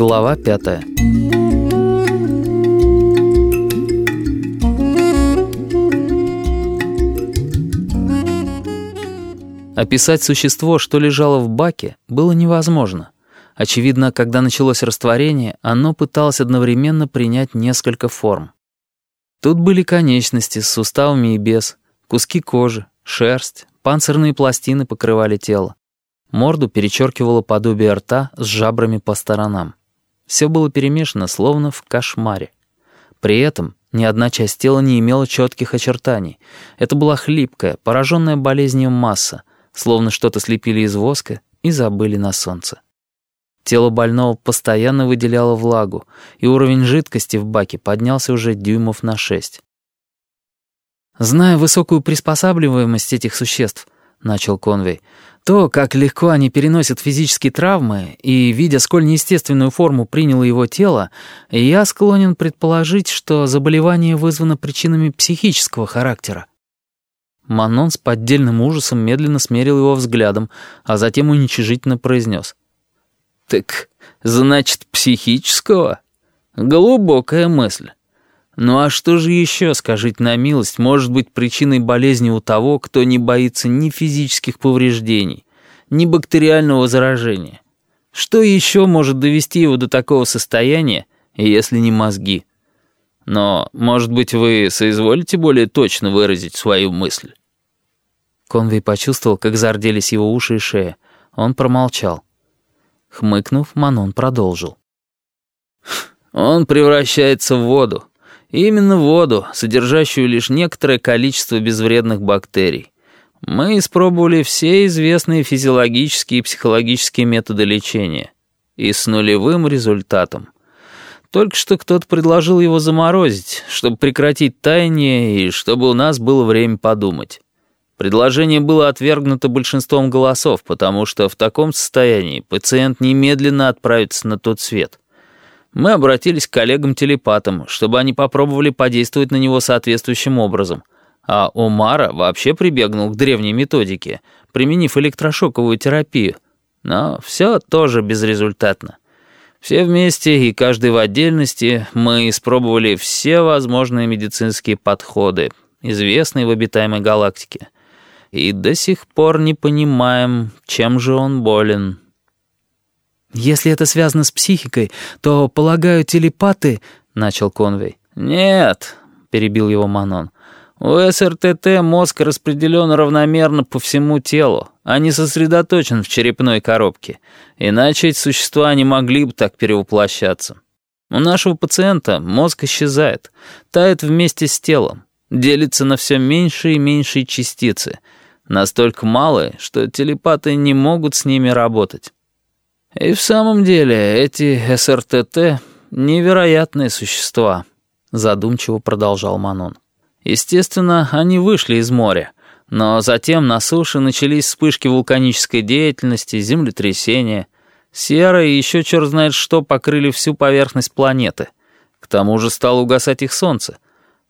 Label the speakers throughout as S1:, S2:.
S1: Глава пятая. Описать существо, что лежало в баке, было невозможно. Очевидно, когда началось растворение, оно пыталось одновременно принять несколько форм. Тут были конечности с суставами и без, куски кожи, шерсть, панцирные пластины покрывали тело. Морду перечеркивало подобие рта с жабрами по сторонам. Все было перемешано, словно в кошмаре. При этом ни одна часть тела не имела четких очертаний. Это была хлипкая, пораженная болезнью масса, словно что-то слепили из воска и забыли на солнце. Тело больного постоянно выделяло влагу, и уровень жидкости в баке поднялся уже дюймов на шесть. «Зная высокую приспосабливаемость этих существ», — начал Конвей, «то, как легко они переносят физические травмы, и, видя, сколь неестественную форму приняло его тело, я склонен предположить, что заболевание вызвано причинами психического характера». Манон с поддельным ужасом медленно смерил его взглядом, а затем уничижительно произнес. «Так, значит, психического? Глубокая мысль. Ну а что же еще, скажите на милость, может быть причиной болезни у того, кто не боится ни физических повреждений, ни бактериального заражения? Что еще может довести его до такого состояния, если не мозги? Но, может быть, вы соизволите более точно выразить свою мысль?» Конвей почувствовал, как зарделись его уши и шея. Он промолчал. Хмыкнув, Манон продолжил. «Он превращается в воду. Именно воду, содержащую лишь некоторое количество безвредных бактерий. Мы испробовали все известные физиологические и психологические методы лечения. И с нулевым результатом. Только что кто-то предложил его заморозить, чтобы прекратить таяние и чтобы у нас было время подумать. Предложение было отвергнуто большинством голосов, потому что в таком состоянии пациент немедленно отправится на тот свет. Мы обратились к коллегам-телепатам, чтобы они попробовали подействовать на него соответствующим образом. А Омара вообще прибегнул к древней методике, применив электрошоковую терапию. Но все тоже безрезультатно. Все вместе и каждый в отдельности мы испробовали все возможные медицинские подходы, известные в обитаемой галактике — и до сих пор не понимаем, чем же он болен».
S2: «Если это связано с психикой, то, полагаю, телепаты...» — начал Конвей.
S1: «Нет», — перебил его Манон. «У СРТТ мозг распределен равномерно по всему телу, а не сосредоточен в черепной коробке. Иначе эти существа не могли бы так перевоплощаться. У нашего пациента мозг исчезает, тает вместе с телом, делится на все меньшие и меньшие частицы — Настолько малые, что телепаты не могут с ними работать. И в самом деле эти СРТТ — невероятные существа, задумчиво продолжал Манон. Естественно, они вышли из моря, но затем на суше начались вспышки вулканической деятельности, землетрясения. Сера и еще черт знает что покрыли всю поверхность планеты. К тому же стало угасать их солнце.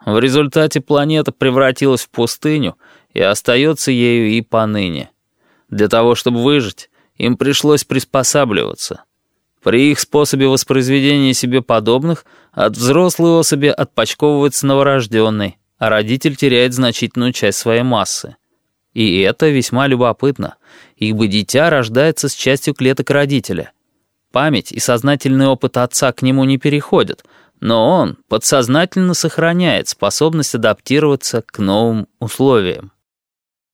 S1: В результате планета превратилась в пустыню — и остается ею и поныне. Для того, чтобы выжить, им пришлось приспосабливаться. При их способе воспроизведения себе подобных от взрослой особи отпочковывается новорожденный, а родитель теряет значительную часть своей массы. И это весьма любопытно, ибо дитя рождается с частью клеток родителя. Память и сознательный опыт отца к нему не переходят, но он подсознательно сохраняет способность адаптироваться к новым условиям.